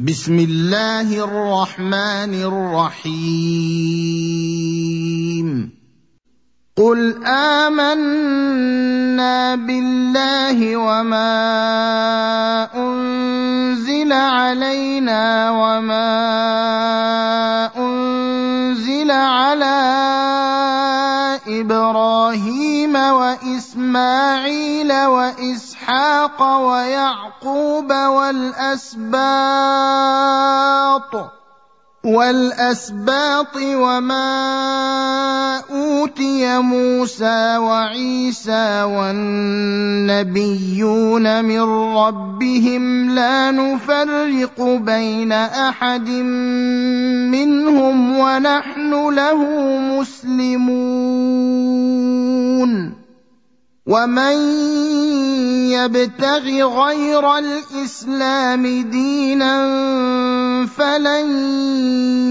بسم الله الرحمن الرحيم. قل آمنا بالله وما أنزل علينا وما أنزل على إبراهيم وإسماعيل وإسحاق ويعقوب والأسباط والأسباط وما أوتي موسى وعيسى والنبيون من ربهم لا نفرق بين أحد منهم ونحن له مسلمون ومن يبتغ غير الاسلام دينا فلن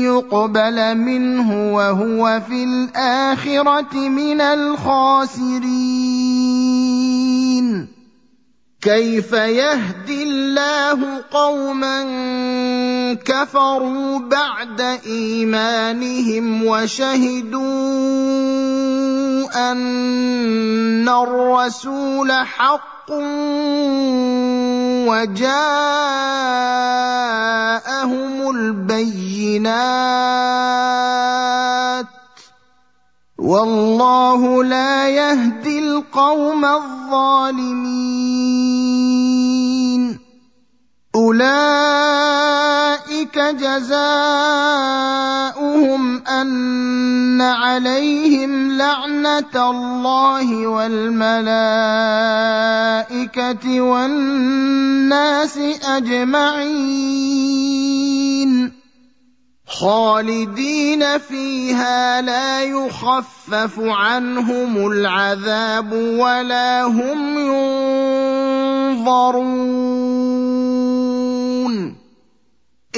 يقبل منه وهو في الاخره من الخاسرين كيف يهدي الله قوما كفروا بعد ايمانهم وشهدوا أن الرسول حق وجاءهم البينات والله لا يهدي القوم الظالمين أولئك جزاؤهم أن عليهم لعنة الله والملائكة والناس أجمعين. خالدين فيها لا يخفف عنهم العذاب ولا هم ينظرون.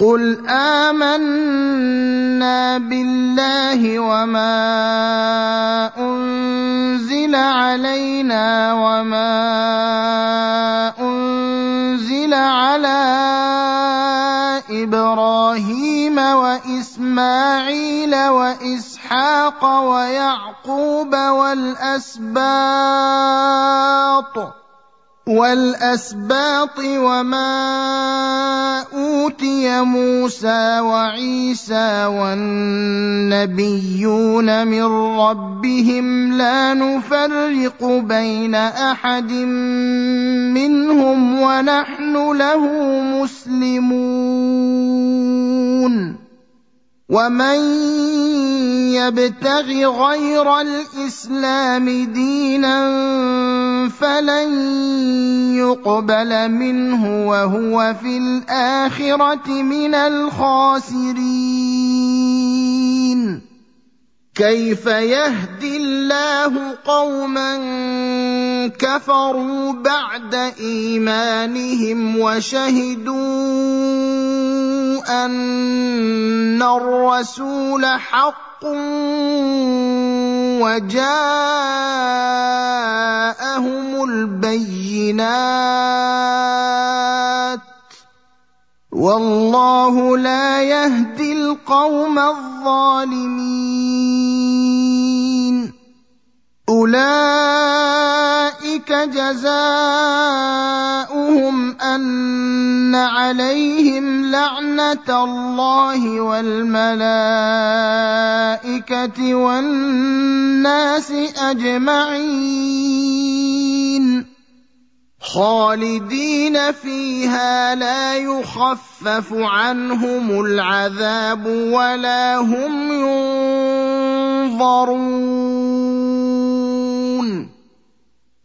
قل امنا بالله وما انزل علينا وما انزل على إبراهيم واسماعيل واسحاق ويعقوب والاسباط والأسباط وما أوتي موسى وعيسى والنبيون من ربهم لا نفرق بين أحد منهم ونحن له مسلمون. ومن يبتغ غير الاسلام دينا فلن يقبل منه وهو في الاخره من الخاسرين كيف يهدي الله قوما كفروا بعد ايمانهم وشهدوا ان الرسول حق وجاءهم البينات والله لا يهدي القوم الظالمين أولئك جزاؤهم أن عليهم لعنة الله والملائكة والناس أجمعين. خالدين فيها لا يخفف عنهم العذاب ولا هم ينظرون.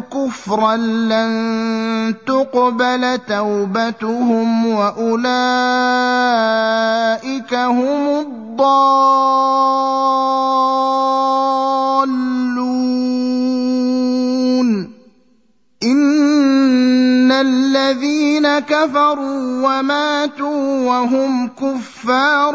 كفرا لن تقبل توبتهم وأولئك هم الضالون. إن الذين كفروا وماتوا وهم كفار